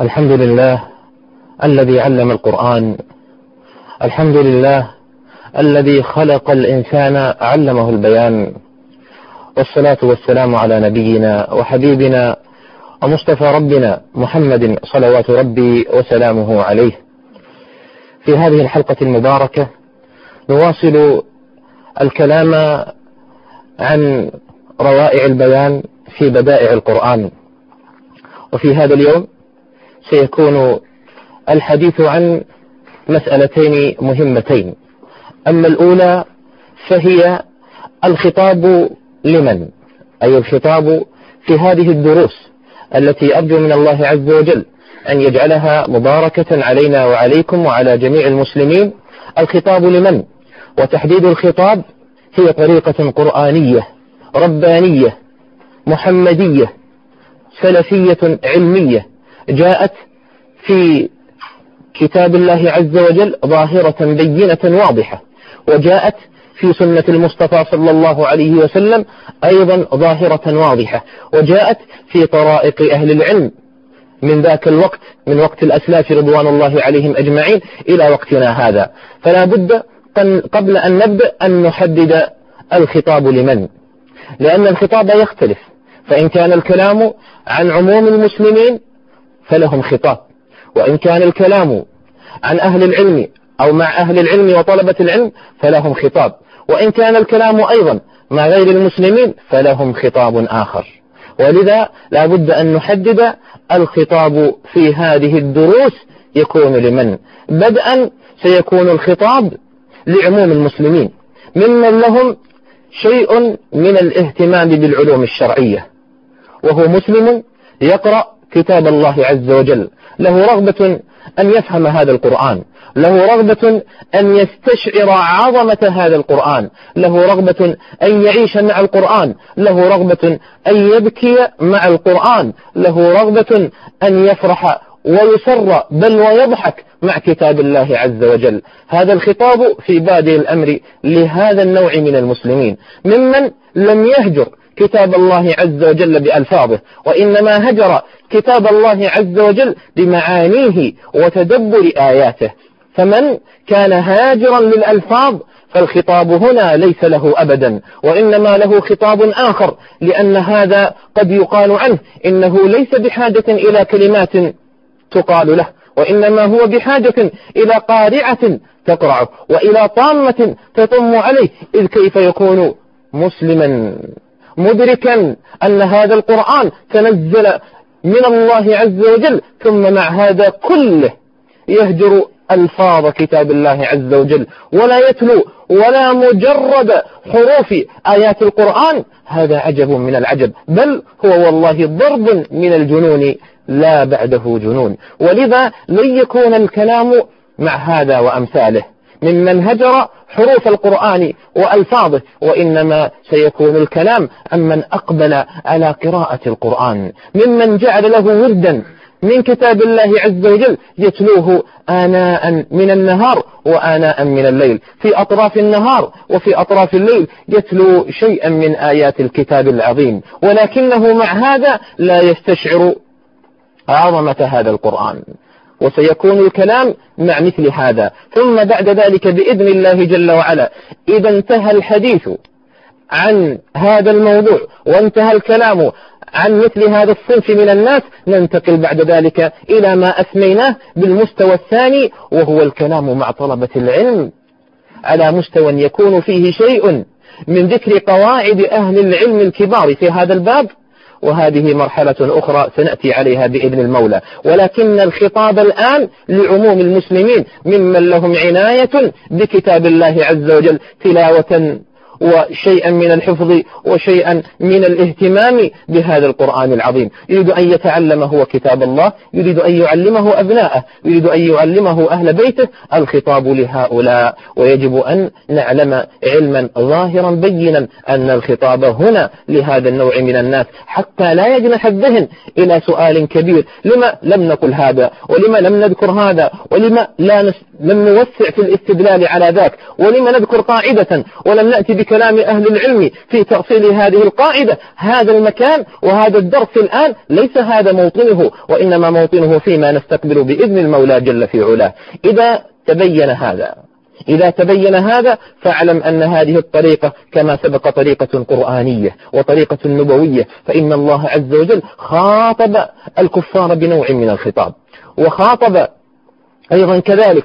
الحمد لله الذي علم القرآن. الحمد لله الذي خلق الإنسان علمه البيان. والصلاة والسلام على نبينا وحبيبنا ومصطفى ربنا محمد صلوات ربي وسلامه عليه. في هذه الحلقة المباركة نواصل الكلام عن روائع البيان في بدائع القرآن. وفي هذا اليوم سيكون الحديث عن مسألتين مهمتين. أما الأولى فهي الخطاب لمن؟ أي الخطاب في هذه الدروس التي أرجو من الله عز وجل أن يجعلها مباركة علينا وعليكم وعلى جميع المسلمين. الخطاب لمن؟ وتحديد الخطاب هي طريقة قرآنية ربانية محمدية سلفية علمية. جاءت في كتاب الله عز وجل ظاهرة بينة واضحة وجاءت في سنة المصطفى صلى الله عليه وسلم أيضا ظاهرة واضحة وجاءت في طرائق أهل العلم من ذاك الوقت من وقت الأسلاف رضوان الله عليهم أجمعين إلى وقتنا هذا. فلا بد قبل أن نبدأ أن نحدد الخطاب لمن؟ لأن الخطاب يختلف فإن كان الكلام عن عموم المسلمين فلهم خطاب. وإن كان الكلام عن أهل العلم أو مع أهل العلم وطلبة العلم فلهم خطاب. وإن كان الكلام أيضا مع غير المسلمين فلهم خطاب آخر. ولذا لا بد أن نحدد الخطاب في هذه الدروس يكون لمن؟ بدءا سيكون الخطاب لعموم المسلمين. ممن لهم شيء من الاهتمام بالعلوم الشرعية وهو مسلم يقرأ كتاب الله عز وجل. له رغبة أن يفهم هذا القرآن. له رغبة أن يستشعر عظمة هذا القرآن. له رغبة أن يعيش مع القرآن. له رغبة أن يبكي مع القرآن. له رغبة أن يفرح ويسر بل ويضحك مع كتاب الله عز وجل. هذا الخطاب في بادئ الأمر لهذا النوع من المسلمين. ممن لم يهجر كتاب الله عز وجل بألفاظه وإنما هجر كتاب الله عز وجل بمعانيه وتدبر آياته. فمن كان هاجرا للألفاظ فالخطاب هنا ليس له أبدا وإنما له خطاب آخر لأن هذا قد يقال عنه إنه ليس بحاجة إلى كلمات تقال له وإنما هو بحاجة إلى قارعة تقرعه وإلى طامة تطم عليه إذ كيف يكون مسلما. مدركا أن هذا القرآن تنزل من الله عز وجل ثم مع هذا كله يهجر ألفاظ كتاب الله عز وجل ولا يتلو ولا مجرد حروف آيات القرآن. هذا عجب من العجب بل هو والله ضرب من الجنون لا بعده جنون. ولذا لن يكون الكلام مع هذا وأمثاله. ممن هجر حروف القرآن وألفاظه وإنما سيكون الكلام عمن أقبل على قراءة القرآن. ممن جعل له وردا من كتاب الله عز وجل يتلوه آناء من النهار وآناء من الليل. في أطراف النهار وفي أطراف الليل يتلو شيئا من آيات الكتاب العظيم. ولكنه مع هذا لا يستشعر عظمة هذا القرآن. وسيكون الكلام مع مثل هذا. ثم بعد ذلك بإذن الله جل وعلا. إذا انتهى الحديث عن هذا الموضوع وانتهى الكلام عن مثل هذا الصنف من الناس ننتقل بعد ذلك إلى ما أسميناه بالمستوى الثاني وهو الكلام مع طلبة العلم. على مستوى يكون فيه شيء من ذكر قواعد أهل العلم الكبار في هذا الباب وهذه مرحلة أخرى سنأتي عليها بإذن المولى. ولكن الخطاب الآن لعموم المسلمين ممن لهم عناية بكتاب الله عز وجل تلاوة وشيئا من الحفظ وشيئا من الاهتمام بهذا القرآن العظيم. يريد أن يتعلم هو كتاب الله يريد أن يعلمه أبناءه يريد أن يعلمه أهل بيته. الخطاب لهؤلاء. ويجب أن نعلم علما ظاهرا بينا أن الخطاب هنا لهذا النوع من الناس حتى لا يجنح الذهن إلى سؤال كبير. لما لم نقل هذا؟ ولما لم نذكر هذا؟ ولما لا نس... لم نوسع في الاستدلال على ذاك؟ ولما نذكر قاعدة؟ ولم نأتي بكلام أهل العلم في تأصيل هذه القاعدة. هذا المكان وهذا الدرس الآن ليس هذا موطنه وإنما موطنه فيما نستقبل بإذن المولى جل في علاه. إذا تبين هذا إذا تبين هذا فاعلم أن هذه الطريقة كما سبق طريقة قرآنية وطريقة نبوية فإن الله عز وجل خاطب الكفار بنوع من الخطاب. وخاطب أيضا كذلك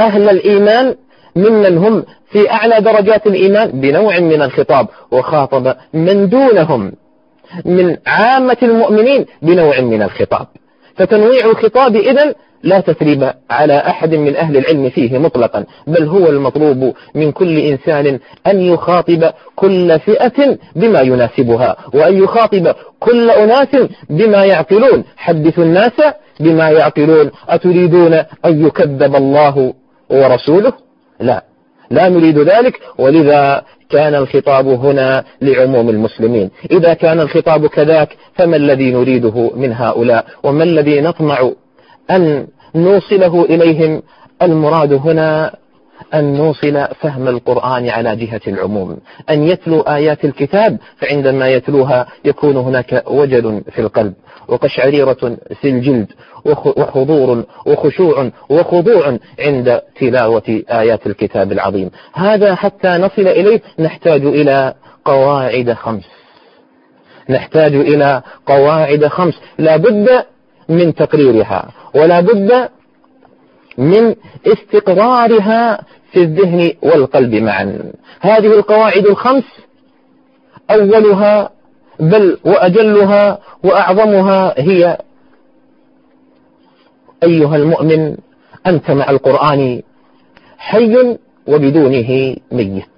أهل الإيمان ممن هم في أعلى درجات الإيمان بنوع من الخطاب وخاطب من دونهم من عامة المؤمنين بنوع من الخطاب. فتنويع الخطاب إذن لا تثريب على أحد من أهل العلم فيه مطلقا بل هو المطلوب من كل إنسان أن يخاطب كل فئة بما يناسبها وأن يخاطب كل أناس بما يعقلون. حدثوا الناس بما يعقلون أتريدون أن يكذب الله ورسوله؟ لا. لا نريد ذلك ولذا كان الخطاب هنا لعموم المسلمين. إذا كان الخطاب كذاك فما الذي نريده من هؤلاء؟ وما الذي نطمع أن نوصله إليهم؟ المراد هنا أن نوصل فهم القرآن على جهة العموم. أن يتلو آيات الكتاب فعندما يتلوها يكون هناك وجل في القلب. وقشعريرة في الجلد وحضور وخشوع وخضوع عند تلاوة آيات الكتاب العظيم. هذا حتى نصل إليه نحتاج إلى قواعد خمس. نحتاج إلى قواعد خمس. لا بد من تقريرها ولا بد من استقرارها في الذهن والقلب معا. هذه القواعد الخمس أولها بل وأجلها وأعظمها هي أيها المؤمن أنت مع القرآن حي وبدونه ميت.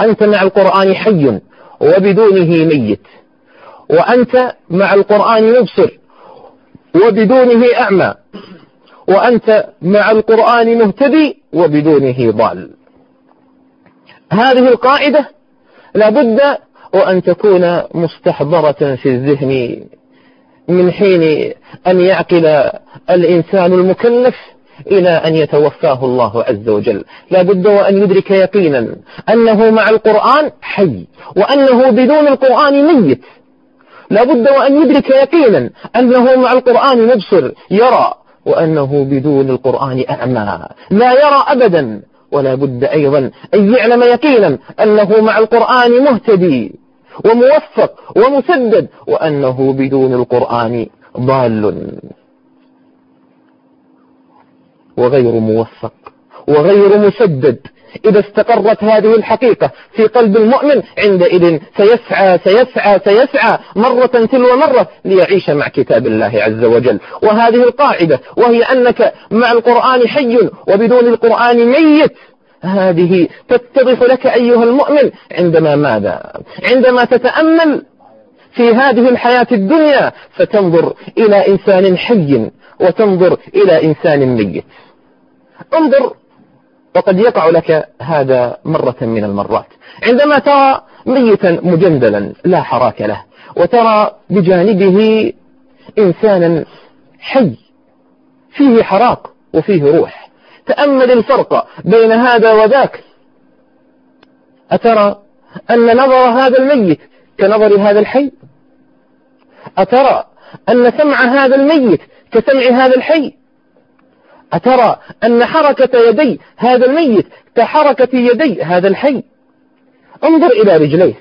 أنت مع القرآن حي وبدونه ميت. وأنت مع القرآن مبصر وبدونه أعمى. وأنت مع القرآن مهتدي وبدونه ضال. هذه القاعدة لابد وأن تكون مستحضرة في الذهن من حين أن يعقل الإنسان المكلف إلى أن يتوفاه الله عز وجل. لا بد وأن يدرك يقينا أنه مع القرآن حي وأنه بدون القرآن ميت. لا بد وأن يدرك يقينا أنه مع القرآن مبصر يرى وأنه بدون القرآن أعمى. لا يرى أبدا ولا بد أيضا أن يعلم يقينا أنه مع القرآن مهتدي. وموفق ومسدد وأنه بدون القرآن ضال. وغير موفق وغير مسدد. إذا استقرت هذه الحقيقة في قلب المؤمن عندئذ سيسعى سيسعى سيسعى مرة تلو مرة ليعيش مع كتاب الله عز وجل. وهذه القاعدة وهي أنك مع القرآن حي وبدون القرآن ميت. هذه تتضح لك أيها المؤمن عندما ماذا؟ عندما تتأمل في هذه الحياة الدنيا فتنظر إلى إنسان حي وتنظر إلى إنسان ميت انظر وقد يقع لك هذا مرة من المرات. عندما ترى ميتا مجندلا لا حراك له وترى بجانبه إنسانا حي فيه حراق وفيه روح. تأمل الفرق بين هذا وذاك. أترى أن نظر هذا الميت كنظر هذا الحي؟ أترى أن سمع هذا الميت كسمع هذا الحي؟ أترى أن حركة يدي هذا الميت كحركة يدي هذا الحي؟ انظر إلى رجليه.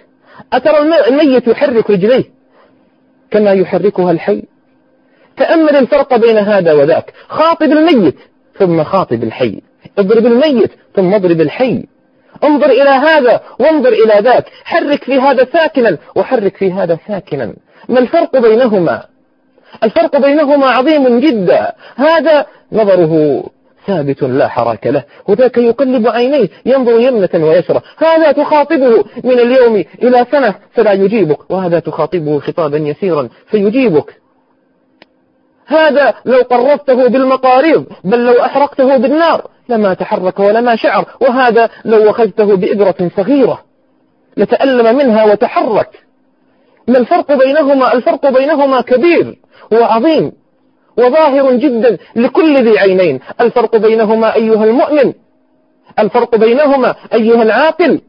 أترى الميت يحرك رجليه كما يحركها الحي؟ تأمل الفرق بين هذا وذاك. خاطب الميت ثم خاطب الحي. اضرب الميت ثم اضرب الحي. انظر إلى هذا وانظر إلى ذاك. حرك في هذا ساكنا وحرك في هذا ساكنا. ما الفرق بينهما؟ الفرق بينهما عظيم جدا. هذا نظره ثابت لا حراك له. وذاك يقلب عينيه ينظر يمنة ويسرى هذا تخاطبه من اليوم إلى سنة فلا يجيبك. وهذا تخاطبه خطابا يسيرا فيجيبك. هذا لو قربته بالمقاريض بل لو أحرقته بالنار لما تحرك ولما شعر وهذا لو أخذته بإبرة صغيرة لتألم منها وتحرك. ما الفرق بينهما؟ الفرق بينهما كبير وعظيم وظاهر جدا لكل ذي عينين. الفرق بينهما أيها المؤمن الفرق بينهما أيها العاقل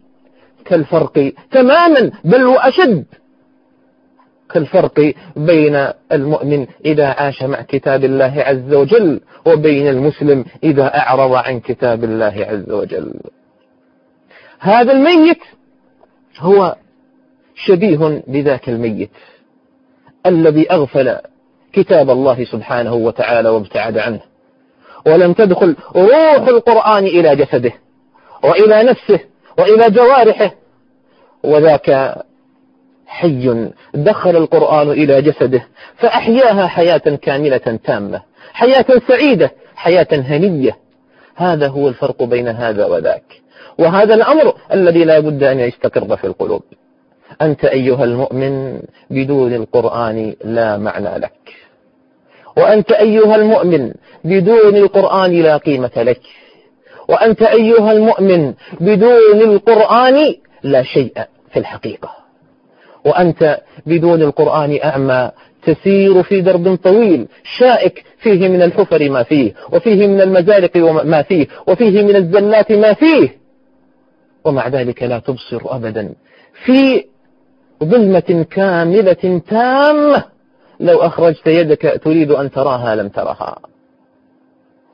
كالفرق تماما بل وأشد. كالفرق بين المؤمن إذا عاش مع كتاب الله عز وجل وبين المسلم إذا أعرض عن كتاب الله عز وجل. هذا الميت هو شبيه بذاك الميت الذي أغفل كتاب الله سبحانه وتعالى وابتعد عنه ولم تدخل روح القرآن إلى جسده وإلى نفسه وإلى جوارحه وذاك حي دخل القرآن إلى جسده فأحياها حياة كاملة تامة حياة سعيدة حياة هنية. هذا هو الفرق بين هذا وذاك. وهذا الأمر الذي لا بد أن يستقر في القلوب. أنت أيها المؤمن بدون القرآن لا معنى لك. وأنت أيها المؤمن بدون القرآن لا قيمة لك. وأنت أيها المؤمن بدون القرآن لا شيء في الحقيقة. وأنت بدون القرآن أعمى. تسير في درب طويل شائك فيه من الحفر ما فيه وفيه من المزالق ما فيه وفيه من الزلات ما فيه. ومع ذلك لا تبصر أبدا. في ظلمة كاملة تامة. لو أخرجت يدك تريد أن تراها لم ترها.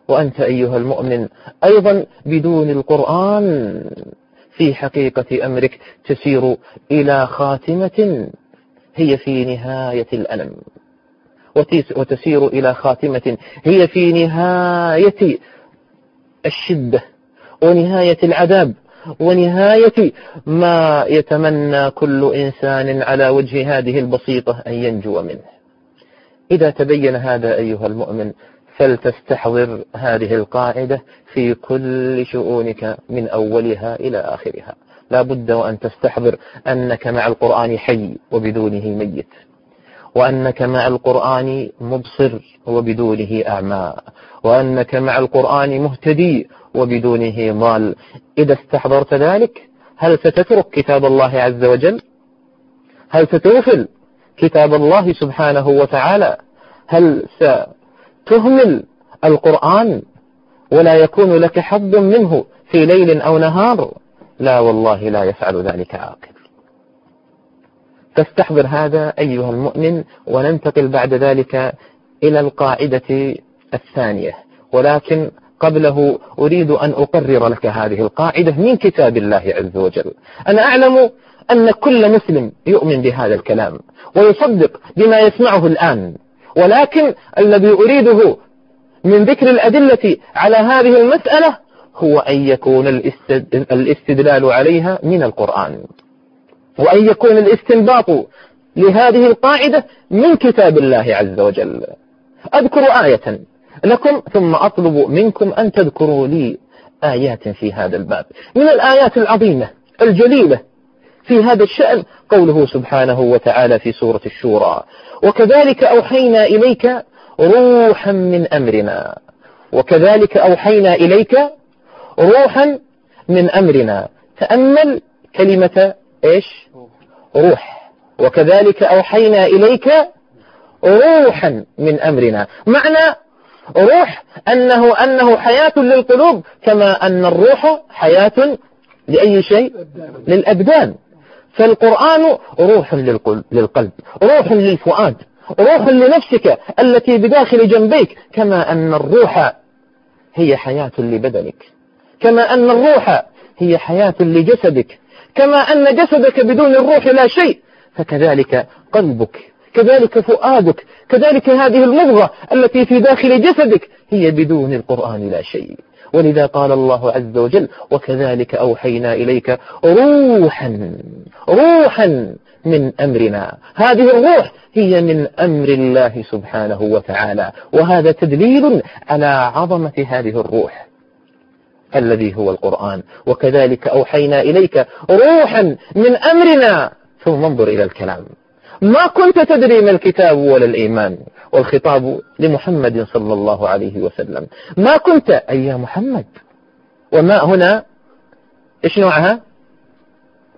وأنت أيها المؤمن أيضا بدون القرآن. في حقيقة أمرك تسير إلى خاتمة هي في نهاية الألم. وتسير إلى خاتمة هي في نهاية الشدة ونهاية العذاب ونهاية ما يتمنى كل إنسان على وجه هذه البسيطة أن ينجو منه. إذا تبين هذا أيها المؤمن فلتستحضر هذه القاعدة في كل شؤونك من أولها إلى آخرها. لا بد وأن تستحضر أنك مع القرآن حي وبدونه ميت وأنك مع القرآن مبصر وبدونه أعمى وأنك مع القرآن مهتدي وبدونه ضال. إذا استحضرت ذلك هل ستترك كتاب الله عز وجل؟ هل ستغفل كتاب الله سبحانه وتعالى؟ هل ستهمل القرآن ولا يكون لك حظ منه في ليل أو نهار. لا والله لا يفعل ذلك عاقل. تستحضر هذا أيها المؤمن وننتقل بعد ذلك إلى القاعدة الثانية. ولكن قبله أريد أن أقرر لك هذه القاعدة من كتاب الله عز وجل. أنا أعلم أن كل مسلم يؤمن بهذا الكلام ويصدق بما يسمعه الآن. ولكن الذي أريده من ذكر الأدلة على هذه المسألة هو أن يكون الاستدلال عليها من القرآن. وأن يكون الاستنباط لهذه القاعدة من كتاب الله عز وجل. أذكر آية لكم ثم أطلب منكم أن تذكروا لي آيات في هذا الباب. من الآيات العظيمة الجليلة في هذا الشأن قوله سبحانه وتعالى في سورة الشورى. وكذلك أوحينا إليك روحا من أمرنا. وكذلك أوحينا إليك روحا من أمرنا. تأمل كلمة إيش؟ روح. وكذلك أوحينا إليك روحا من أمرنا. معنى روح أنه أنه حياة للقلوب كما أن الروح حياة لأي شيء؟ للأبدان. فالقرآن روح للقلب روح للفؤاد روح لنفسك التي بداخل جنبيك كما أن الروح هي حياة لبدنك كما أن الروح هي حياة لجسدك كما أن جسدك بدون الروح لا شيء فكذلك قلبك كذلك فؤادك كذلك هذه المضغة التي في داخل جسدك هي بدون القرآن لا شيء. ولذا قال الله عز وجل وكذلك أوحينا إليك روحا روحا من أمرنا. هذه الروح هي من أمر الله سبحانه وتعالى. وهذا تدليل على عظمة هذه الروح الذي هو القرآن. وكذلك أوحينا إليك روحا من أمرنا. ثم انظر إلى الكلام. ما كنت تدري ما الكتاب ولا الإيمان. والخطاب لمحمد صلى الله عليه وسلم. ما كنت؟ أي يا محمد. وما هنا؟ إيش نوعها؟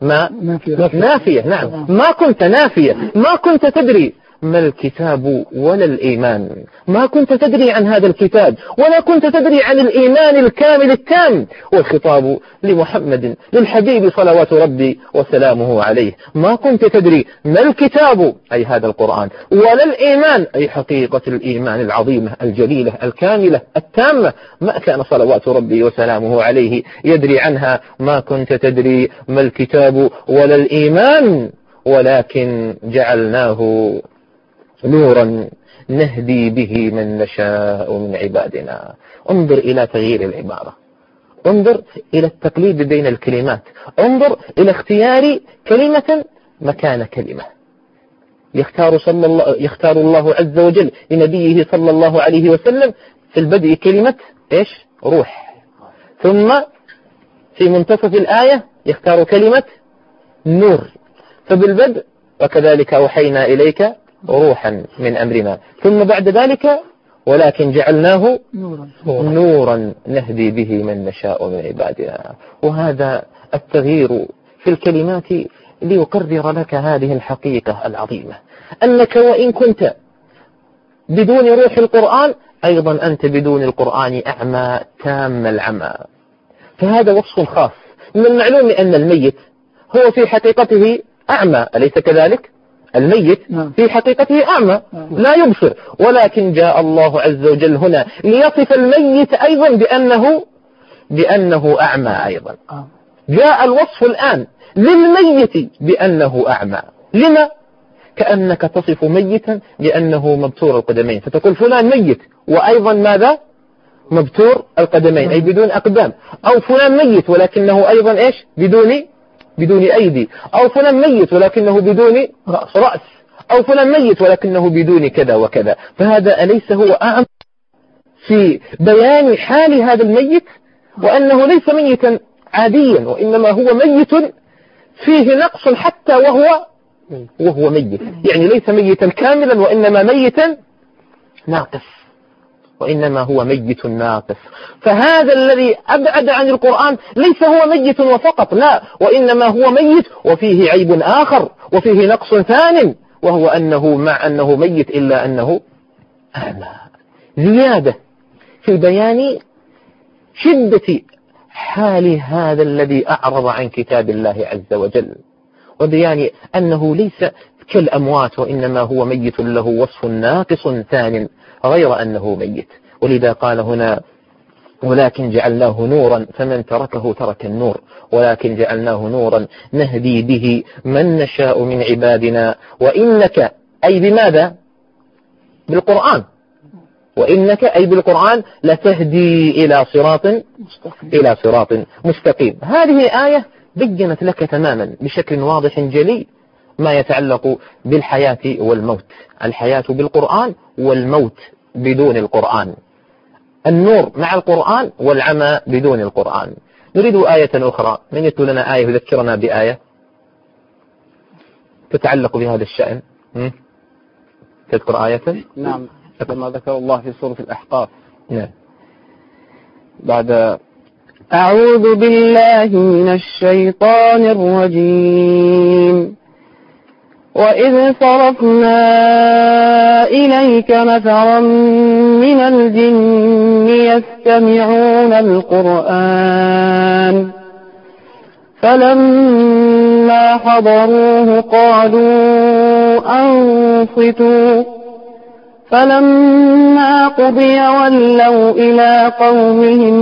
ما؟ نافية. نافية نعم. ما كنت نافية. ما كنت تدري. ما الكتاب ولا الإيمان. ما كنت تدري عن هذا الكتاب ولا كنت تدري عن الإيمان الكامل التام. والخطاب لمحمد للحبيب صلوات ربي وسلامه عليه. ما كنت تدري ما الكتاب أي هذا القرآن ولا الإيمان أي حقيقة الإيمان العظيمة الجليلة الكاملة التامة. ما كان صلوات ربي وسلامه عليه يدري عنها. ما كنت تدري ما الكتاب ولا الإيمان. ولكن جعلناه نورا نهدي به من نشاء من عبادنا. انظر إلى تغيير العبارة. انظر إلى التقليد بين الكلمات. انظر إلى اختيار كلمة مكان كلمة. يختار, صلى الله يختار الله عز وجل لنبيه صلى الله عليه وسلم في البدء كلمة إيش؟ روح. ثم في منتصف الآية يختار كلمة نور. فبالبدء وكذلك أوحينا إليك روحا من أمرنا ثم بعد ذلك ولكن جعلناه نورا, نورا نهدي به من نشاء من عبادنا. وهذا التغيير في الكلمات ليقرر لك هذه الحقيقة العظيمة. أنك وإن كنت بدون روح القرآن أيضا أنت بدون القرآن أعمى تام العمى. فهذا وصف خاص. من المعلوم أن الميت هو في حقيقته أعمى أليس كذلك؟ الميت نعم. في حقيقته أعمى نعم. لا يبصر ولكن جاء الله عز وجل هنا ليصف الميت أيضا بأنه بأنه أعمى أيضا آه. جاء الوصف الآن للميت بأنه أعمى لما؟ كأنك تصف ميتا بأنه مبتور القدمين فتقول فلان ميت وأيضا ماذا؟ مبتور القدمين أي بدون أقدام أو فلان ميت ولكنه أيضا إيش؟ بدون بدون أيدي. أو فلان ميت ولكنه بدون رأس, رأس. أو فلان ميت ولكنه بدون كذا وكذا. فهذا أليس هو أعم في بيان حال هذا الميت؟ وأنه ليس ميتا عاديا وإنما هو ميت فيه نقص حتى وهو وهو ميت. يعني ليس ميتا كاملا وإنما ميتا ناقص. وإنما هو ميت ناقص. فهذا الذي أبعد عن القرآن ليس هو ميت وفقط لا. وإنما هو ميت وفيه عيب آخر وفيه نقص ثان وهو أنه مع أنه ميت إلا أنه أعمى زيادة في بيان شدة حال هذا الذي أعرض عن كتاب الله عز وجل وبيان أنه ليس كالأموات وإنما هو ميت له وصف ناقص ثان. غير أنه ميت. ولذا قال هنا ولكن جعلناه نورا فمن تركه ترك النور. ولكن جعلناه نورا نهدي به من نشاء من عبادنا. وإنك أي بماذا؟ بالقرآن. وإنك أي بالقرآن لتهدي إلى صراط مستقيم. إلى صراط مستقيم. هذه آية بينت لك تماما بشكل واضح جلي ما يتعلق بالحياة والموت. الحياة بالقرآن والموت بدون القرآن. النور مع القرآن والعمى بدون القرآن. نريد آية أخرى. من يتلو لنا آية يذكرنا بآية تتعلق بهذا الشأن؟ تذكر آية؟ نعم. كما ذكر الله في سورة الأحقاف. نعم. بعد أعوذ بالله من الشيطان الرجيم. وإذ صرفنا إليك نفرا من الجن يستمعون القرآن فلما حضروه قالوا أنصتوا فلما قضي ولوا إلى قومهم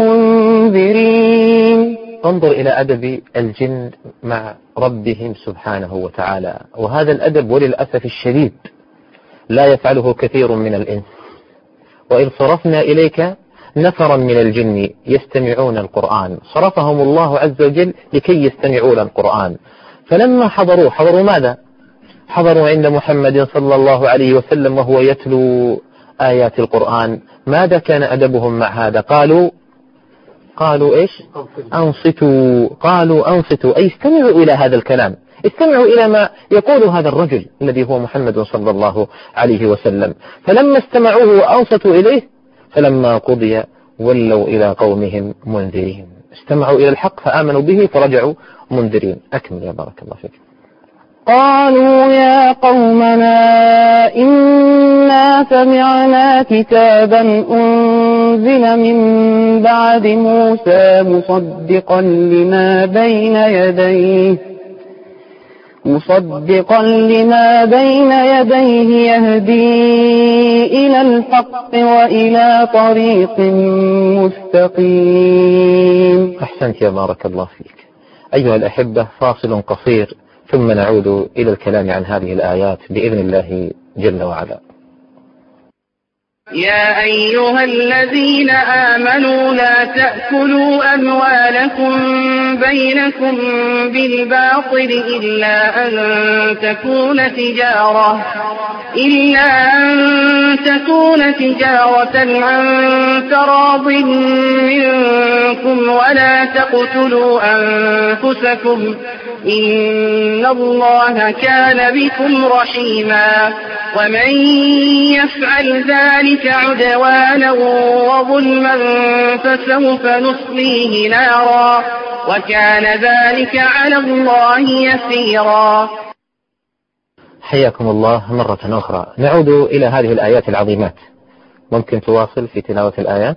منذرين انظر إلى أدب الجن مع ربهم سبحانه وتعالى. وهذا الأدب وللأسف الشديد لا يفعله كثير من الإنس. وإذ صرفنا إليك نفرا من الجن يستمعون القرآن. صرفهم الله عز وجل لكي يستمعون القرآن. فلما حضروا حضروا ماذا؟ حضروا عند محمد صلى الله عليه وسلم وهو يتلو آيات القرآن. ماذا كان أدبهم مع هذا؟ قالوا قالوا إيش؟ أنصتوا. قالوا أنصتوا. أي استمعوا إلى هذا الكلام. استمعوا إلى ما يقول هذا الرجل الذي هو محمد صلى الله عليه وسلم. فلما استمعوه وأنصتوا إليه فلما قضي ولوا إلى قومهم منذرين. استمعوا إلى الحق فآمنوا به فرجعوا منذرين. أكمل يا بارك الله فيك. قالوا يا قومنا إنا سمعنا كتابا أنزل من بعد موسى مصدقا لما بين يديه مصدقا لما بين يديه يهدي إلى الحق وإلى طريق مستقيم. أحسنت يا بارك الله فيك. أيها الأحبة فاصل قصير. ثم نعود إلى الكلام عن هذه الآيات بإذن الله جل وعلا. يا أيها الذين آمنوا لا تأكلوا أموالكم بينكم بالباطل إلا أن تكون تجارة إلا أن تكون تجارة عن تراض منكم ولا تقتلوا أنفسكم إن الله كان بكم رحيما ومن يفعل ذلك عدوانا وظلما فسوف نصليه نارا وكان ذلك على الله يسيرا حياكم الله مرة أخرى. نعود إلى هذه الآيات العظيمات. ممكن تواصل في تلاوة الآيات؟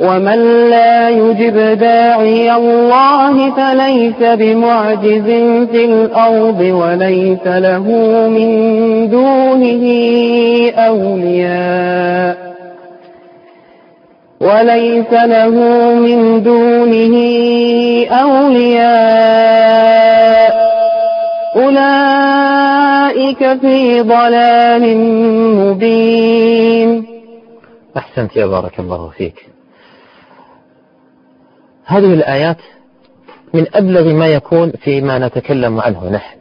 ومن لا يجب داعي الله فليس بمعجز في الأرض وليس له من دونه أولياء وليس له من دونه أولياء أولئك في ضلال مبين أحسنت يا بارك الله فيك. هذه الآيات من أبلغ ما يكون فيما نتكلم عنه نحن.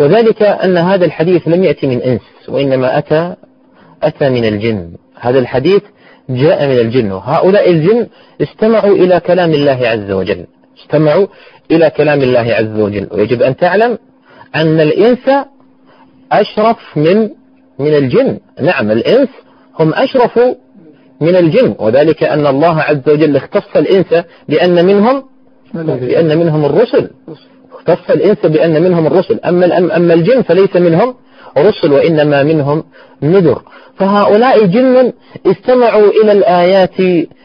وذلك أن هذا الحديث لم يأتي من إنس وإنما أتى أتى من الجن. هذا الحديث جاء من الجن. وهؤلاء الجن استمعوا إلى كلام الله عز وجل. استمعوا إلى كلام الله عز وجل. ويجب أن تعلم أن الإنس أشرف من من الجن. نعم الإنس هم أشرف من الجن وذلك أن الله عز وجل اختص الإنس بأن منهم بأن منهم الرسل. اختص الإنس بأن منهم الرسل. أما أما الجن فليس منهم رسل وإنما منهم نذر. فهؤلاء جن استمعوا إلى الآيات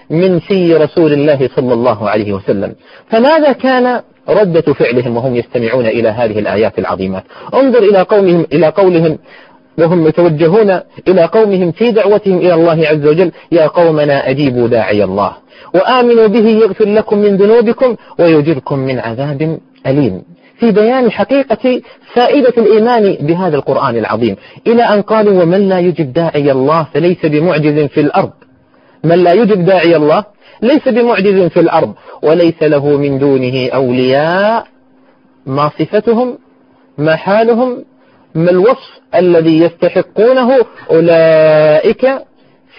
من في رسول الله صلى الله عليه وسلم. فماذا كان ردة فعلهم وهم يستمعون إلى هذه الآيات العظيمات؟ انظر إلى قومهم إلى قولهم وهم يتوجهون إلى قومهم في دعوتهم إلى الله عز وجل يا قومنا أجيبوا داعي الله وآمنوا به يغفر لكم من ذنوبكم ويجركم من عذاب أليم. في بيان حقيقة فائدة الإيمان بهذا القرآن العظيم إلى أن قالوا ومن لا يجب داعي الله فليس بمعجز في الأرض. من لا يجب داعي الله ليس بمعجز في الأرض وليس له من دونه أولياء ما صفتهم ما حالهم ما الوصف الذي يستحقونه أولئك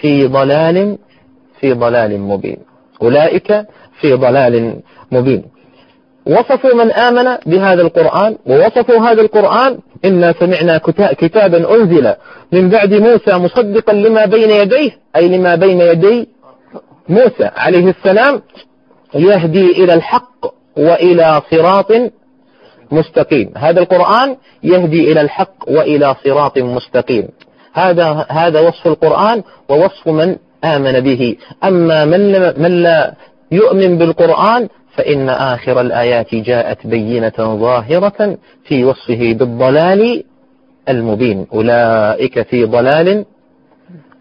في ضلال في ضلال مبين. أولئك في ضلال مبين. وصفوا من آمن بهذا القرآن ووصفوا هذا القرآن إنا سمعنا كتابا أنزل من بعد موسى مصدقا لما بين يديه أي لما بين يدي موسى عليه السلام يهدي إلى الحق وإلى صراط مستقيم. هذا القرآن يهدي إلى الحق وإلى صراط مستقيم. هذا هذا وصف القرآن ووصف من آمن به. أما من, من لا يؤمن بالقرآن فإن آخر الآيات جاءت بينة ظاهرة في وصفه بالضلال المبين. أولئك في ضلال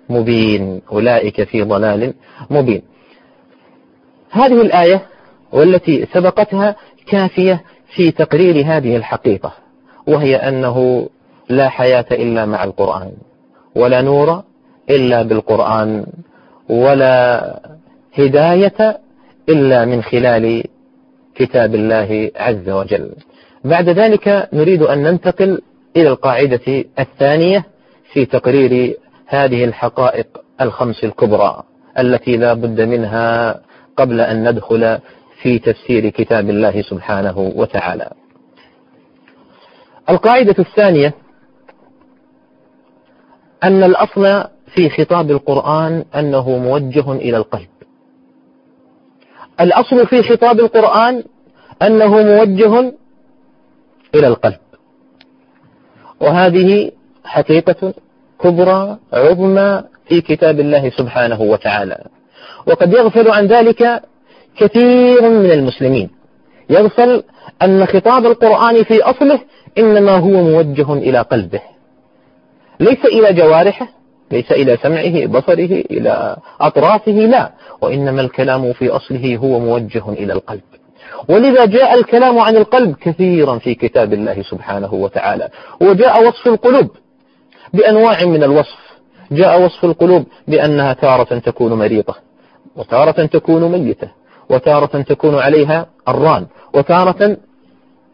مبين. أولئك في ضلال مبين. هذه الآية والتي سبقتها كافية في تقرير هذه الحقيقة وهي أنه لا حياة إلا مع القرآن ولا نور إلا بالقرآن ولا هداية إلا من خلال كتاب الله عز وجل. بعد ذلك نريد أن ننتقل إلى القاعدة الثانية في تقرير هذه الحقائق الخمس الكبرى التي لا بد منها قبل أن ندخل في تفسير كتاب الله سبحانه وتعالى. القاعدة الثانية أن الأصل في خطاب القرآن أنه موجه إلى القلب. الأصل في خطاب القرآن أنه موجه إلى القلب. وهذه حقيقة كبرى عظمى في كتاب الله سبحانه وتعالى. وقد يغفل عن ذلك كثير من المسلمين. يغفل أن خطاب القرآن في أصله إنما هو موجه إلى قلبه. ليس إلى جوارحه ليس إلى سمعه بصره إلى أطرافه لا. وإنما الكلام في أصله هو موجه إلى القلب. ولذا جاء الكلام عن القلب كثيرا في كتاب الله سبحانه وتعالى. وجاء وصف القلوب بأنواع من الوصف. جاء وصف القلوب بأنها تارة تكون مريضة وتارة تكون ميتة. وتارة تكون عليها الران وتارة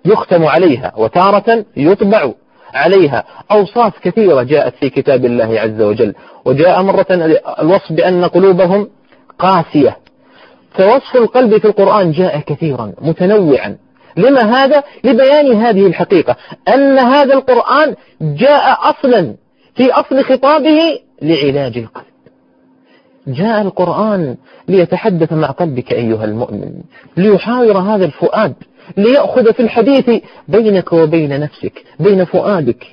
يختم عليها وتارة يطبع عليها. أوصاف كثيرة جاءت في كتاب الله عز وجل وجاء مرة الوصف بأن قلوبهم قاسية. فوصف القلب في القرآن جاء كثيرا متنوعا. لما هذا؟ لبيان هذه الحقيقة أن هذا القرآن جاء أصلا في أصل خطابه لعلاج القلب. جاء القرآن ليتحدث مع قلبك أيها المؤمن ليحاور هذا الفؤاد ليأخذ في الحديث بينك وبين نفسك بين فؤادك.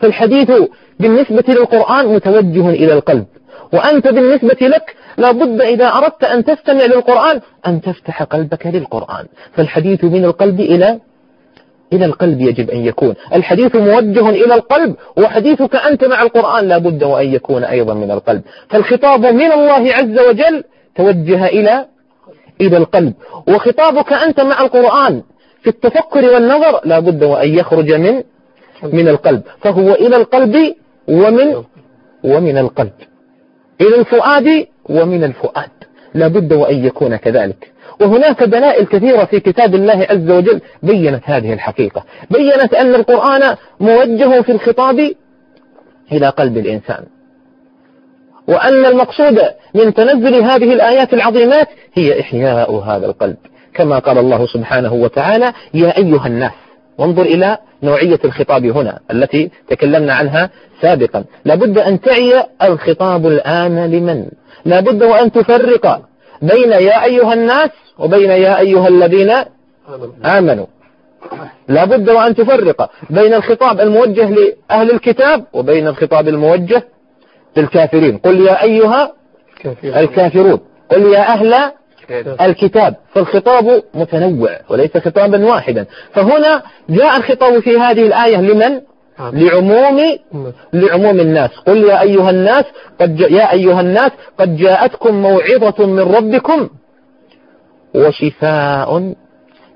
فالحديث بالنسبة للقرآن متوجه إلى القلب وأنت بالنسبة لك لابد إذا أردت أن تستمع للقرآن أن تفتح قلبك للقرآن. فالحديث من القلب إلى إلى القلب يجب أن يكون. الحديث موجه إلى القلب وحديثك أنت مع القرآن لا بد وأن يكون أيضا من القلب. فالخطاب من الله عز وجل توجه إلى إلى القلب. وخطابك أنت مع القرآن في التفكر والنظر لا بد وأن يخرج من من القلب. فهو إلى القلب ومن ومن القلب. إلى الفؤاد ومن الفؤاد. لا بد وأن يكون كذلك. وهناك دلائل كثيرة في كتاب الله عز وجل بينت هذه الحقيقة. بينت أن القرآن موجه في الخطاب إلى قلب الإنسان. وأن المقصود من تنزل هذه الآيات العظيمات هي إحياء هذا القلب. كما قال الله سبحانه وتعالى يا أيها الناس وانظر إلى نوعية الخطاب هنا التي تكلمنا عنها سابقا. لابد أن تعي الخطاب الآن لمن؟ لابد وأن تفرق بين يا أيها الناس وبين يا أيها الذين آمنوا. لابد وأن تفرق بين الخطاب الموجه لأهل الكتاب وبين الخطاب الموجه للكافرين. قل يا أيها الكافرون. قل يا أهل الكتاب. فالخطاب متنوع وليس خطابا واحدا. فهنا جاء الخطاب في هذه الآية لمن؟ لعموم لعموم الناس. قل يا أيها الناس قد يا أيها الناس قد جاءتكم موعظة من ربكم وشفاء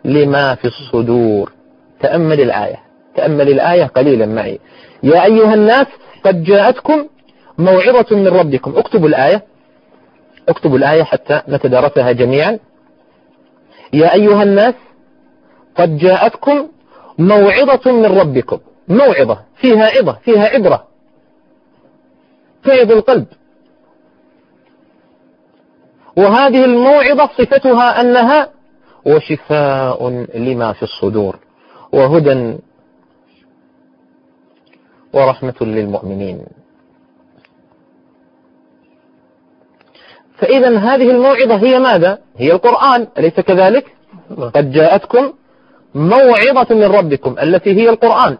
لما في الصدور. تأمل الآية. تأمل الآية قليلا معي. يا أيها الناس قد جاءتكم موعظة من ربكم. اكتبوا الآية. اكتبوا الآية حتى نتدارسها جميعا. يا أيها الناس قد جاءتكم موعظة من ربكم. موعظة فيها عظة فيها عبرة تعظ القلب. وهذه الموعظة صفتها أنها وشفاء لما في الصدور وهدى ورحمة للمؤمنين. فإذا هذه الموعظة هي ماذا؟ هي القرآن أليس كذلك؟ قد جاءتكم موعظة من ربكم التي هي القرآن.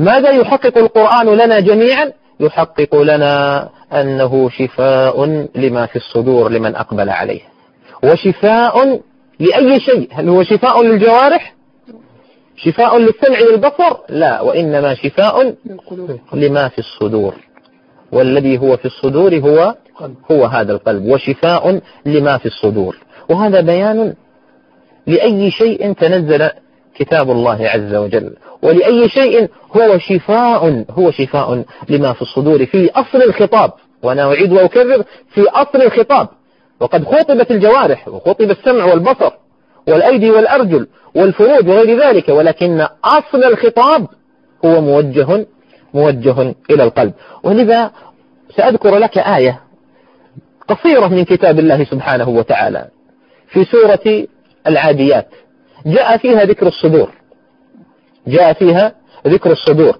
ماذا يحقق القرآن لنا جميعا؟ يحقق لنا أنه شفاء لما في الصدور لمن أقبل عليه. وشفاء لأي شيء؟ هل هو شفاء للجوارح؟ شفاء للسمع للبصر لا وإنما شفاء لما في الصدور. والذي هو في الصدور هو هو هذا القلب وشفاء لما في الصدور. وهذا بيان لأي شيء تنزل كتاب الله عز وجل. ولأي شيء هو شفاء هو شفاء لما في الصدور في أصل الخطاب. وأنا أعيد وأكرر في أصل الخطاب. وقد خطبت الجوارح وخطب السمع والبصر والأيدي والأرجل والفروج وغير ذلك. ولكن أصل الخطاب هو موجه موجه إلى القلب. ولذا سأذكر لك آية قصيرة من كتاب الله سبحانه وتعالى في سورة العاديات. جاء فيها ذكر الصدور. جاء فيها ذكر الصدور.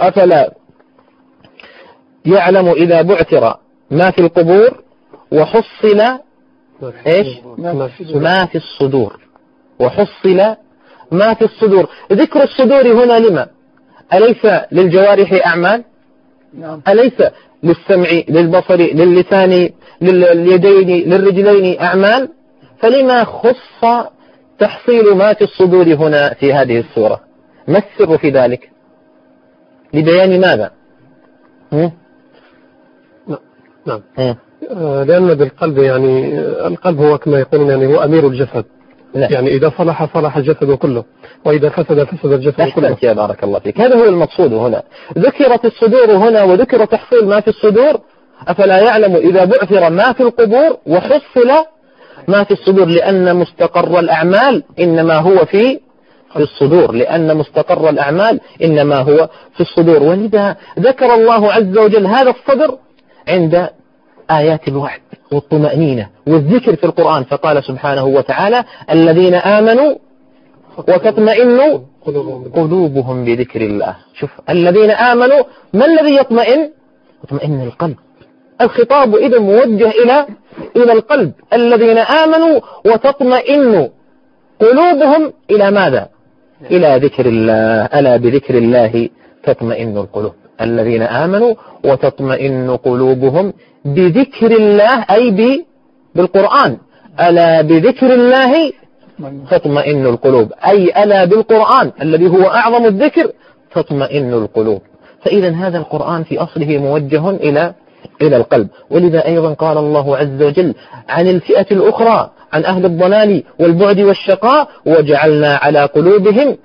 أفلا يعلم إذا بعثر ما في القبور وحصل إيش؟ ما في الصدور. وحصل ما في الصدور. ذكر الصدور هنا لما؟ أليس للجوارح أعمال؟ نعم. أليس للسمع للبصر للسان لليدين للرجلين أعمال؟ فلما خص تحصيل ما في الصدور هنا في هذه السورة؟ ما السر في ذلك؟ لبيان ماذا؟ نعم. آه، لأن بالقلب يعني القلب هو كما يقولون يعني هو أمير الجسد. لا. يعني إذا صلح صلح الجسد كله. وإذا فسد فسد الجسد كله. يا بارك الله فيك. هذا هو المقصود هنا. ذكرت الصدور هنا وذكر تحصيل ما في الصدور. أفلا يعلم إذا بعثر ما في القبور وحصل ما في الصدور؟ لأن مستقر الأعمال إنما هو في في الصدور لأن مستقر الأعمال إنما هو في الصدور. ولذا ذكر الله عز وجل هذا الصدر عند آيات الوعد والطمأنينة والذكر في القرآن. فقال سبحانه وتعالى الذين آمنوا وتطمئن قلوبهم بذكر الله. شوف الذين آمنوا ما الذي يطمئن؟ يطمئن القلب. الخطاب إذا موجه إلى إلى القلب. الذين آمنوا وتطمئن قلوبهم إلى ماذا؟ إلى ذكر الله ألا بذكر الله تطمئن القلوب. الذين آمنوا وتطمئن قلوبهم بذكر الله أي بالقرآن. ألا بذكر الله تطمئن القلوب. أي ألا بالقرآن الذي هو أعظم الذكر تطمئن القلوب. فإذا هذا القرآن في أصله موجه إلى إلى القلب. ولذا أيضا قال الله عز وجل عن الفئة الأخرى عن أهل الضلال والبعد والشقاء وجعلنا على قلوبهم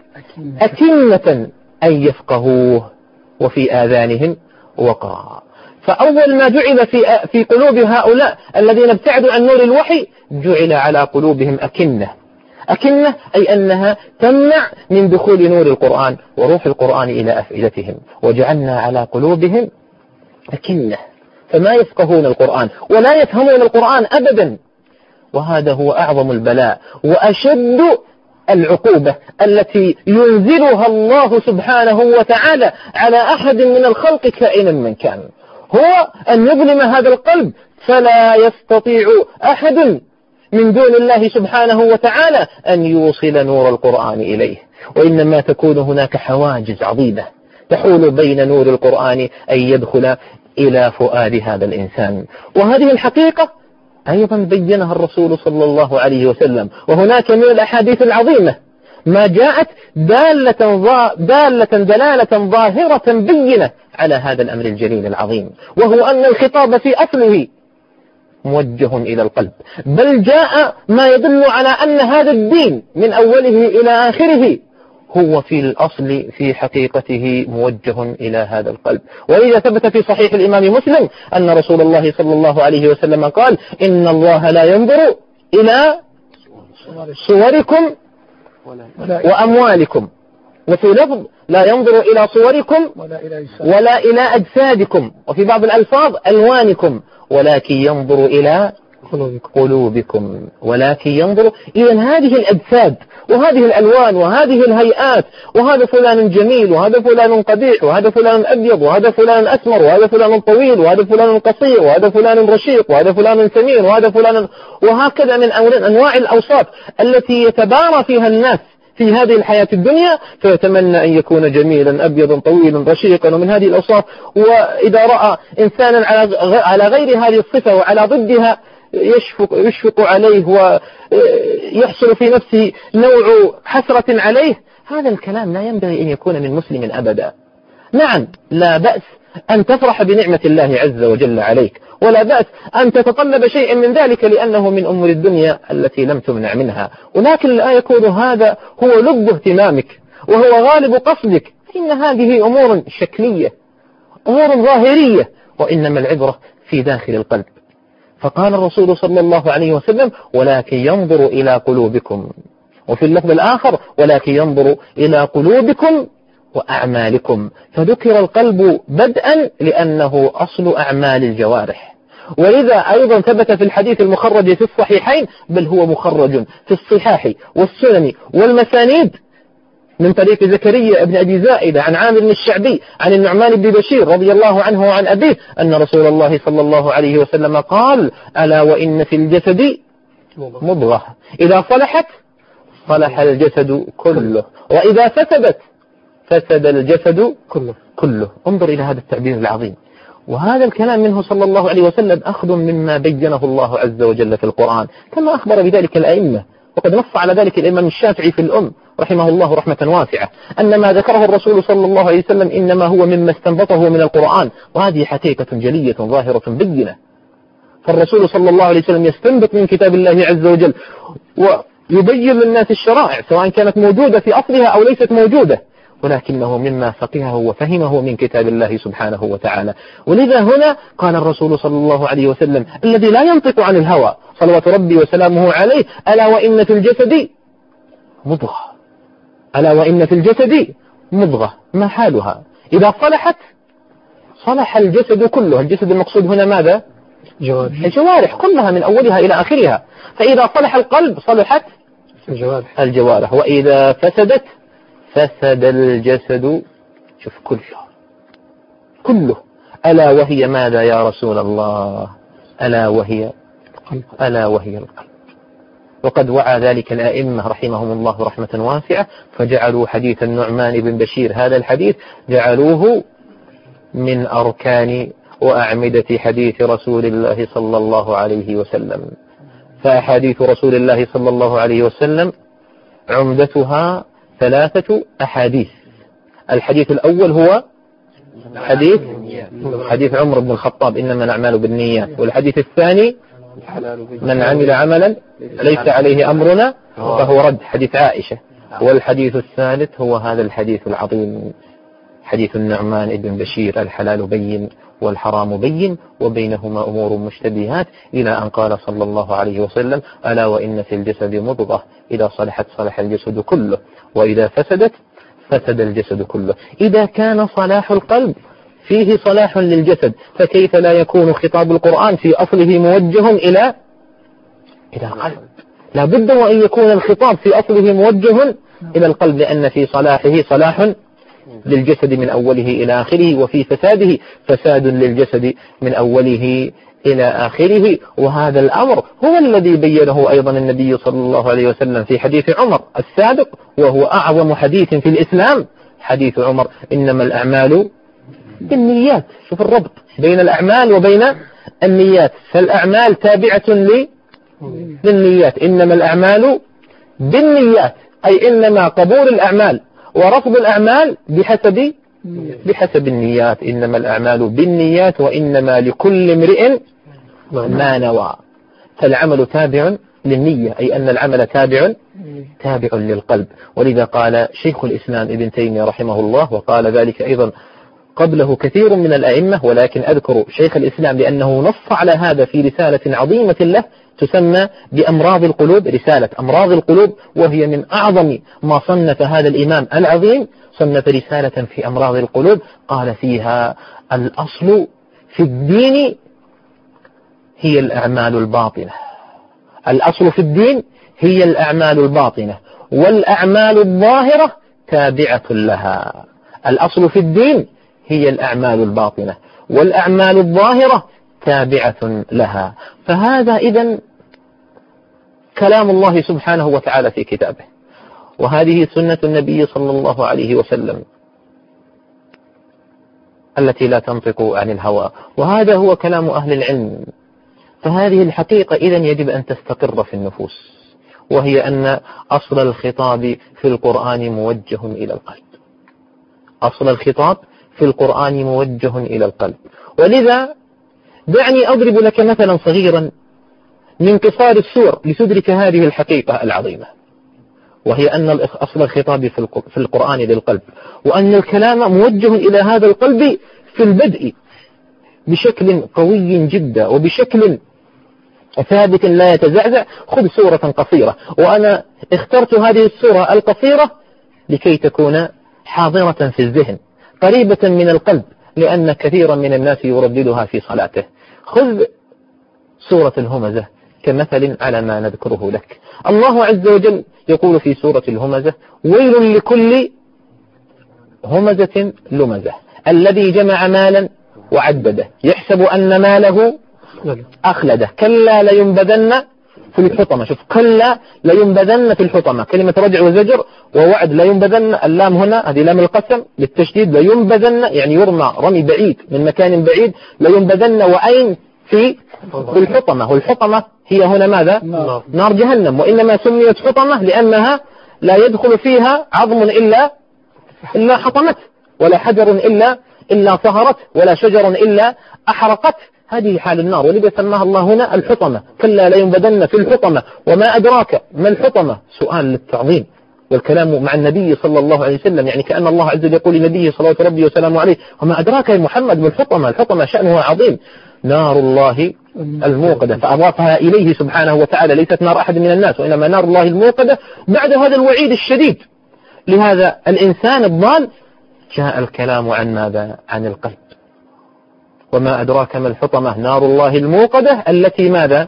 أكنة أن يفقهوه وفي آذانهم وقرا فأول ما جعل في في قلوب هؤلاء الذين ابتعدوا عن نور الوحي جعل على قلوبهم أكنة. أكنة أي أنها تمنع من دخول نور القرآن وروح القرآن إلى أفئدتهم. وجعلنا على قلوبهم أكنة. فما يفقهون القرآن ولا يفهمون القرآن أبدا. وهذا هو أعظم البلاء وأشد العقوبة التي ينزلها الله سبحانه وتعالى على أحد من الخلق كائنا من كان. هو أن يظلم هذا القلب فلا يستطيع أحد من دون الله سبحانه وتعالى أن يوصل نور القرآن إليه. وإنما تكون هناك حواجز عظيمة تحول بين نور القرآن أن يدخل إلى فؤاد هذا الإنسان. وهذه الحقيقة أيضا بينها الرسول صلى الله عليه وسلم. وهناك من الأحاديث العظيمة ما جاءت دالة, دالة دلالة ظاهرة بينة على هذا الأمر الجليل العظيم. وهو أن الخطاب في أصله موجه إلى القلب. بل جاء ما يدل على أن هذا الدين من أوله إلى آخره هو في الأصل في حقيقته موجه إلى هذا القلب. وإذا ثبت في صحيح الإمام مسلم أن رسول الله صلى الله عليه وسلم قال إن الله لا ينظر إلى صوركم وأموالكم. وفي لفظ لا ينظر إلى صوركم ولا إلى أجسادكم. وفي بعض الألفاظ ألوانكم. ولكن ينظر إلى قلوبكم. ولكن ينظر إذا هذه الأجساد وهذه الألوان وهذه الهيئات وهذا فلان جميل وهذا فلان قبيح وهذا فلان أبيض وهذا فلان أسمر وهذا فلان طويل وهذا فلان قصير وهذا فلان رشيق وهذا فلان سمين وهذا فلان وهكذا من أنواع الأوصاف التي يتبارى فيها الناس في هذه الحياة الدنيا فيتمنى أن يكون جميلا أبيضا طويلا رشيقا ومن هذه الأوصاف وإذا رأى إنسانا على غير هذه الصفة وعلى ضدها يشفق, يشفق عليه ويحصل في نفسه نوع حسرة عليه هذا الكلام لا ينبغي أن يكون من مسلم أبدا. نعم لا بأس أن تفرح بنعمة الله عز وجل عليك ولا بأس أن تتطلب شيئا من ذلك لأنه من أمور الدنيا التي لم تمنع منها. ولكن لا يكون هذا هو لب اهتمامك وهو غالب قصدك. إن هذه أمور شكلية أمور ظاهرية وإنما العبرة في داخل القلب. فقال الرسول صلى الله عليه وسلم ولكن ينظر إلى قلوبكم. وفي اللفظ الآخر ولكن ينظر إلى قلوبكم وأعمالكم. فذكر القلب بدءا لأنه أصل أعمال الجوارح. ولذا أيضا ثبت في الحديث المخرج في الصحيحين بل هو مخرج في الصحاح والسنن والمسانيد. من طريق زكريا بن أبي زائدة عن عامر بن الشعبي عن النعمان بن بشير رضي الله عنه وعن أبيه أن رسول الله صلى الله عليه وسلم قال ألا وإن في الجسد مضغة. إذا صلحت صلح الجسد كله. وإذا فسدت فسد الجسد كله. كله. انظر إلى هذا التعبير العظيم. وهذا الكلام منه صلى الله عليه وسلم أخذ مما بينه الله عز وجل في القرآن. كما أخبر بذلك الأئمة. وقد نص على ذلك الإمام الشافعي في الأم. رحمه الله رحمة واسعة أن ما ذكره الرسول صلى الله عليه وسلم إنما هو مما استنبطه من القرآن وهذه حقيقة جلية ظاهرة بينة فالرسول صلى الله عليه وسلم يستنبط من كتاب الله عز وجل ويبين للناس الشرائع سواء كانت موجودة في أصلها أو ليست موجودة ولكنه مما فقهه وفهمه من كتاب الله سبحانه وتعالى. ولذا هنا قال الرسول صلى الله عليه وسلم الذي لا ينطق عن الهوى صلوات ربي وسلامه عليه ألا وإن في الجسد مضغة. ألا وإن في الجسد مضغة ما حالها؟ إذا صلحت صلح الجسد كله. الجسد المقصود هنا ماذا؟ جوارح. الجوارح كلها من أولها إلى آخرها. فإذا صلح القلب صلحت الجوارح. الجوارح. وإذا فسدت فسد الجسد. شوف كله. كله. ألا وهي ماذا يا رسول الله؟ ألا وهي ألا وهي القلب. وقد وعى ذلك الأئمة رحمهم الله رحمة واسعة فجعلوا حديث النعمان بن بشير هذا الحديث جعلوه من أركان وأعمدة حديث رسول الله صلى الله عليه وسلم. فأحاديث رسول الله صلى الله عليه وسلم عمدتها ثلاثة أحاديث. الحديث الأول هو حديث حديث عمر بن الخطاب إنما الأعمال بالنيات. والحديث الثاني من عمل عملا ليس عليه أمرنا فهو رد. حديث عائشة. والحديث الثالث هو هذا الحديث العظيم. حديث النعمان بن بشير الحلال بين والحرام بين وبينهما أمور مشتبهات إلى أن قال صلى الله عليه وسلم ألا وإن في الجسد مضغة إذا صلحت صلح الجسد كله وإذا فسدت فسد الجسد كله. إذا كان صلاح القلب فيه صلاح للجسد فكيف لا يكون خطاب القرآن في أصله موجه إلى إلى القلب؟ لا بد وأن يكون الخطاب في أصله موجه إلى القلب لأن في صلاحه صلاح للجسد من أوله إلى آخره وفي فساده فساد للجسد من أوله إلى آخره. وهذا الأمر هو الذي بينه أيضا النبي صلى الله عليه وسلم في حديث عمر السابق وهو أعظم حديث في الإسلام. حديث عمر إنما الأعمال بالنيات. شوف الربط بين الأعمال وبين النيات. فالأعمال تابعة للنيات. إنما الأعمال بالنيات. أي إنما قبول الأعمال ورفض الأعمال بحسب بحسب النيات. إنما الأعمال بالنيات وإنما لكل امرئ ما نوى. فالعمل تابع للنية. أي أن العمل تابع تابع للقلب. ولذا قال شيخ الإسلام ابن تيمية رحمه الله وقال ذلك أيضا قبله كثير من الأئمة ولكن أذكر شيخ الإسلام لأنه نص على هذا في رسالة عظيمة له تسمى بأمراض القلوب رسالة أمراض القلوب وهي من أعظم ما صنف هذا الإمام العظيم صنف رسالة في أمراض القلوب قال فيها الأصل في الدين هي الأعمال الباطنة. الأصل في الدين هي الأعمال الباطنة والأعمال الظاهرة تابعة لها. الأصل في الدين هي الأعمال الباطنة والأعمال الظاهرة تابعة لها. فهذا إذا كلام الله سبحانه وتعالى في كتابه. وهذه سنة النبي صلى الله عليه وسلم التي لا تنطق عن الهوى. وهذا هو كلام أهل العلم. فهذه الحقيقة إذا يجب أن تستقر في النفوس وهي أن أصل الخطاب في القرآن موجه إلى القلب. أصل الخطاب في القرآن موجه إلى القلب. ولذا دعني أضرب لك مثلا صغيرا من قصار السور لتدرك هذه الحقيقة العظيمة. وهي أن أصل الخطاب في القرآن للقلب. وأن الكلام موجه إلى هذا القلب في البدء بشكل قوي جدا وبشكل ثابت لا يتزعزع. خذ سورة قصيرة. وأنا اخترت هذه السورة القصيرة لكي تكون حاضرة في الذهن. قريبة من القلب لأن كثيرا من الناس يرددها في صلاته. خذ سورة الهمزة كمثل على ما نذكره لك. الله عز وجل يقول في سورة الهمزة ويل لكل همزة لمزة الذي جمع مالا وعدده يحسب أن ماله أخلده كلا لينبذن في الحطمة شوف كلا لينبذن في الحطمة. كلمة رجع وزجر ووعد لينبذن اللام هنا هذه لام القسم بالتشديد لينبذن يعني يرمى رمي بعيد من مكان بعيد. لينبذن وأين في الحطمة. والحطمة هي هنا ماذا؟ نار. جهنم. وإنما سميت حطمة لأنها لا يدخل فيها عظم إلا إلا حطمته ولا حجر إلا إلا صهرته ولا شجر إلا أحرقته هذه حال النار ولذا سماها الله هنا الحطمة. كلا لينبذن في الحطمة. وما أدراك ما الحطمة؟ سؤال للتعظيم والكلام مع النبي صلى الله عليه وسلم يعني كأن الله عز وجل يقول لنبيه صلى عليه وسلم عليه وما أدراك يا محمد ما الحطمة؟ الحطمة شأنها عظيم. نار الله الموقدة فأضافها إليه سبحانه وتعالى ليست نار أحد من الناس وإنما نار الله الموقدة بعد هذا الوعيد الشديد. لهذا الإنسان الضال جاء الكلام عن ماذا؟ عن القلب. وما أدراك ما الحطمة نار الله الموقدة التي ماذا؟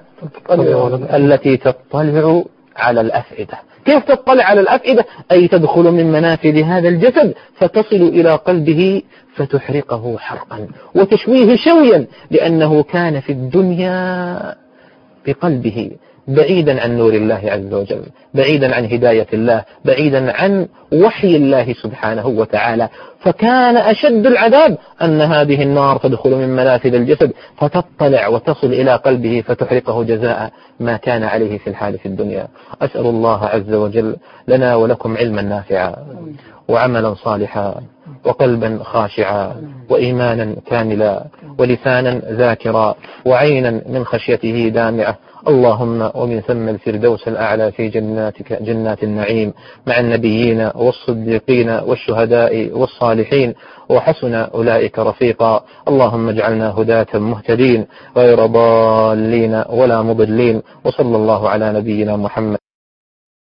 التي تطلع على الأفئدة. كيف تطلع على الأفئدة؟ أي تدخل من منافذ هذا الجسد فتصل إلى قلبه فتحرقه حرقا وتشويه شويا لأنه كان في الدنيا بقلبه. بعيدا عن نور الله عز وجل بعيدا عن هداية الله بعيدا عن وحي الله سبحانه وتعالى. فكان أشد العذاب أن هذه النار تدخل من منافذ الجسد فتطلع وتصل إلى قلبه فتحرقه جزاء ما كان عليه في الحال في الدنيا. أسأل الله عز وجل لنا ولكم علما نافعا وعملا صالحا وقلبا خاشعا وإيمانا كاملا ولسانا ذاكرا وعينا من خشيته دامعة. اللهم ومن ثم الفردوس الأعلى في جناتك جنات النعيم مع النبيين والصديقين والشهداء والصالحين وحسن أولئك رفيقا. اللهم اجعلنا هداة مهتدين غير ضالين ولا مضلين وصلى الله على نبينا محمد.